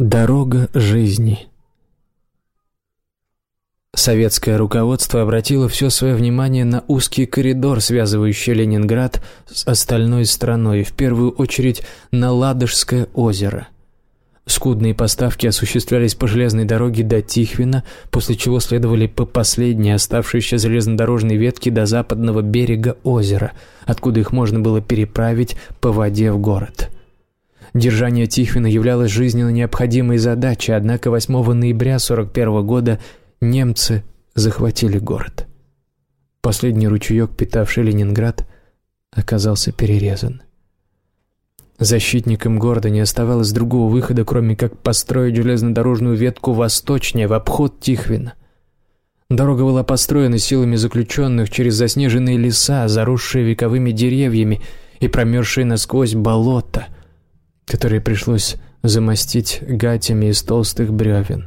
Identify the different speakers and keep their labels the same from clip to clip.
Speaker 1: Дорога жизни Советское руководство обратило все свое внимание на узкий коридор, связывающий Ленинград с остальной страной, в первую очередь на Ладожское озеро. Скудные поставки осуществлялись по железной дороге до Тихвина, после чего следовали по последней оставшейся железнодорожной ветке до западного берега озера, откуда их можно было переправить по воде в город. Держание Тихвина являлось жизненно необходимой задачей, однако 8 ноября 1941 года немцы захватили город. Последний ручеек, питавший Ленинград, оказался перерезан. Защитникам города не оставалось другого выхода, кроме как построить железнодорожную ветку восточнее, в обход Тихвина. Дорога была построена силами заключенных через заснеженные леса, заросшие вековыми деревьями и промерзшие насквозь болота – которые пришлось замостить гатями из толстых бревен.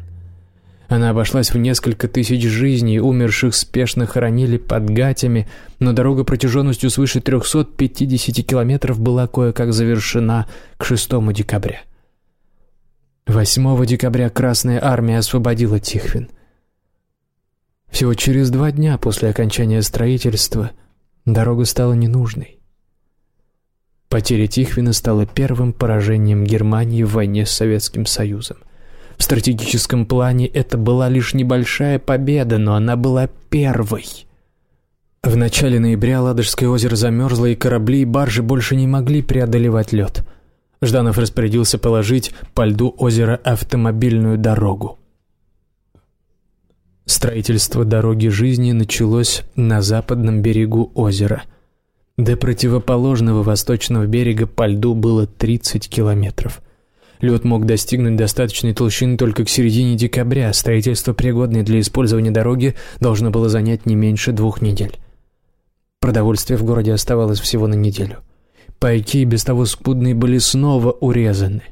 Speaker 1: Она обошлась в несколько тысяч жизней, умерших спешно хоронили под гатями, но дорога протяженностью свыше 350 километров была кое-как завершена к 6 декабря. 8 декабря Красная Армия освободила Тихвин. Всего через два дня после окончания строительства дорога стала ненужной. Потеря Тихвина стала первым поражением Германии в войне с Советским Союзом. В стратегическом плане это была лишь небольшая победа, но она была первой. В начале ноября Ладожское озеро замерзло, и корабли и баржи больше не могли преодолевать лед. Жданов распорядился положить по льду озера автомобильную дорогу. Строительство дороги жизни началось на западном берегу озера – до противоположного восточного берега по льду было 30 километров. Лед мог достигнуть достаточной толщины только к середине декабря. Строительство, пригодное для использования дороги, должно было занять не меньше двух недель. Продовольствие в городе оставалось всего на неделю. Пайки, без того скудные, были снова урезаны.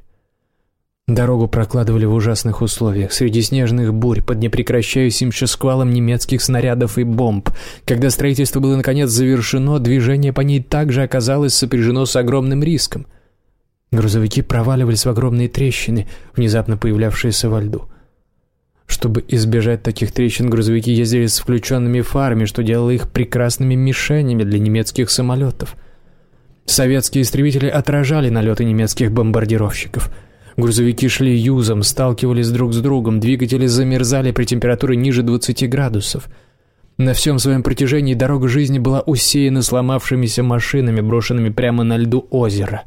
Speaker 1: Дорогу прокладывали в ужасных условиях, среди снежных бурь, под непрекращающимся шквалом немецких снарядов и бомб. Когда строительство было наконец завершено, движение по ней также оказалось сопряжено с огромным риском. Грузовики проваливались в огромные трещины, внезапно появлявшиеся во льду. Чтобы избежать таких трещин, грузовики ездили с включенными фарами, что делало их прекрасными мишенями для немецких самолетов. Советские истребители отражали налеты немецких бомбардировщиков – Грузовики шли юзом, сталкивались друг с другом, двигатели замерзали при температуре ниже 20 градусов. На всем своем протяжении дорога жизни была усеяна сломавшимися машинами, брошенными прямо на льду озера.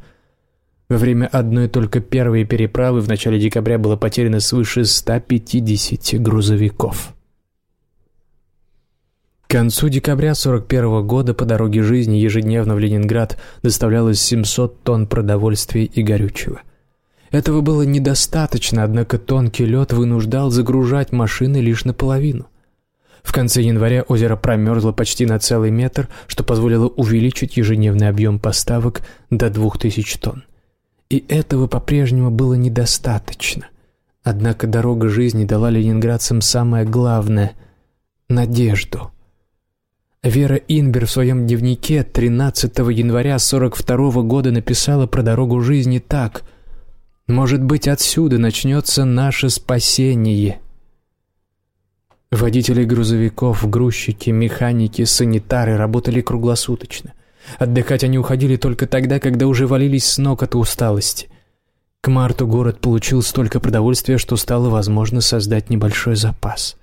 Speaker 1: Во время одной только первой переправы в начале декабря было потеряно свыше 150 грузовиков. К концу декабря 41 года по дороге жизни ежедневно в Ленинград доставлялось 700 тонн продовольствия и горючего. Этого было недостаточно, однако тонкий лед вынуждал загружать машины лишь наполовину. В конце января озеро промерзло почти на целый метр, что позволило увеличить ежедневный объем поставок до 2000 тонн. И этого по-прежнему было недостаточно. Однако дорога жизни дала ленинградцам самое главное — надежду. Вера Инбер в своем дневнике 13 января 42 года написала про дорогу жизни так — может быть, отсюда начнется наше спасение. Водители грузовиков, грузчики, механики, санитары работали круглосуточно. Отдыхать они уходили только тогда, когда уже валились с ног от усталости. К марту город получил столько продовольствия, что стало возможно создать небольшой запас.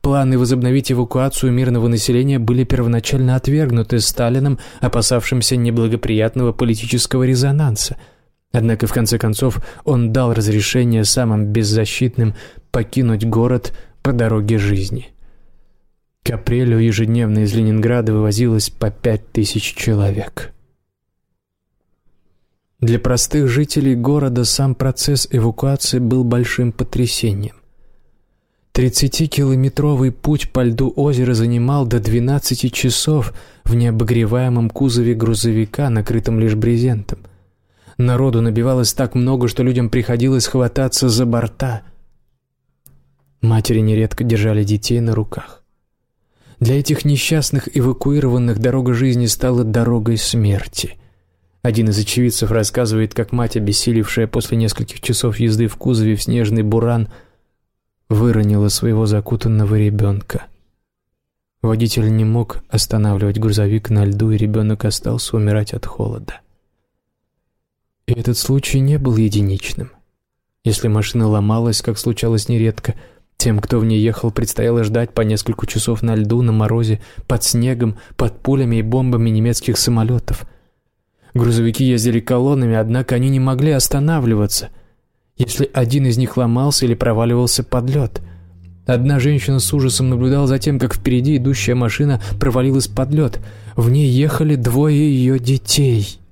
Speaker 1: Планы возобновить эвакуацию мирного населения были первоначально отвергнуты Сталином, опасавшимся неблагоприятного политического резонанса – Однако, в конце концов, он дал разрешение самым беззащитным покинуть город по дороге жизни. К апрелю ежедневно из Ленинграда вывозилось по пять тысяч человек. Для простых жителей города сам процесс эвакуации был большим потрясением. 30-километровый путь по льду озера занимал до 12 часов в необогреваемом кузове грузовика, накрытом лишь брезентом – Народу набивалось так много, что людям приходилось хвататься за борта. Матери нередко держали детей на руках. Для этих несчастных эвакуированных дорога жизни стала дорогой смерти. Один из очевидцев рассказывает, как мать, обессилевшая после нескольких часов езды в кузове в снежный буран, выронила своего закутанного ребенка. Водитель не мог останавливать грузовик на льду, и ребенок остался умирать от холода. И этот случай не был единичным. Если машина ломалась, как случалось нередко, тем, кто в ней ехал, предстояло ждать по несколько часов на льду, на морозе, под снегом, под пулями и бомбами немецких самолетов. Грузовики ездили колоннами, однако они не могли останавливаться, если один из них ломался или проваливался под лед. Одна женщина с ужасом наблюдала за тем, как впереди идущая машина провалилась под лед. В ней ехали двое ее детей —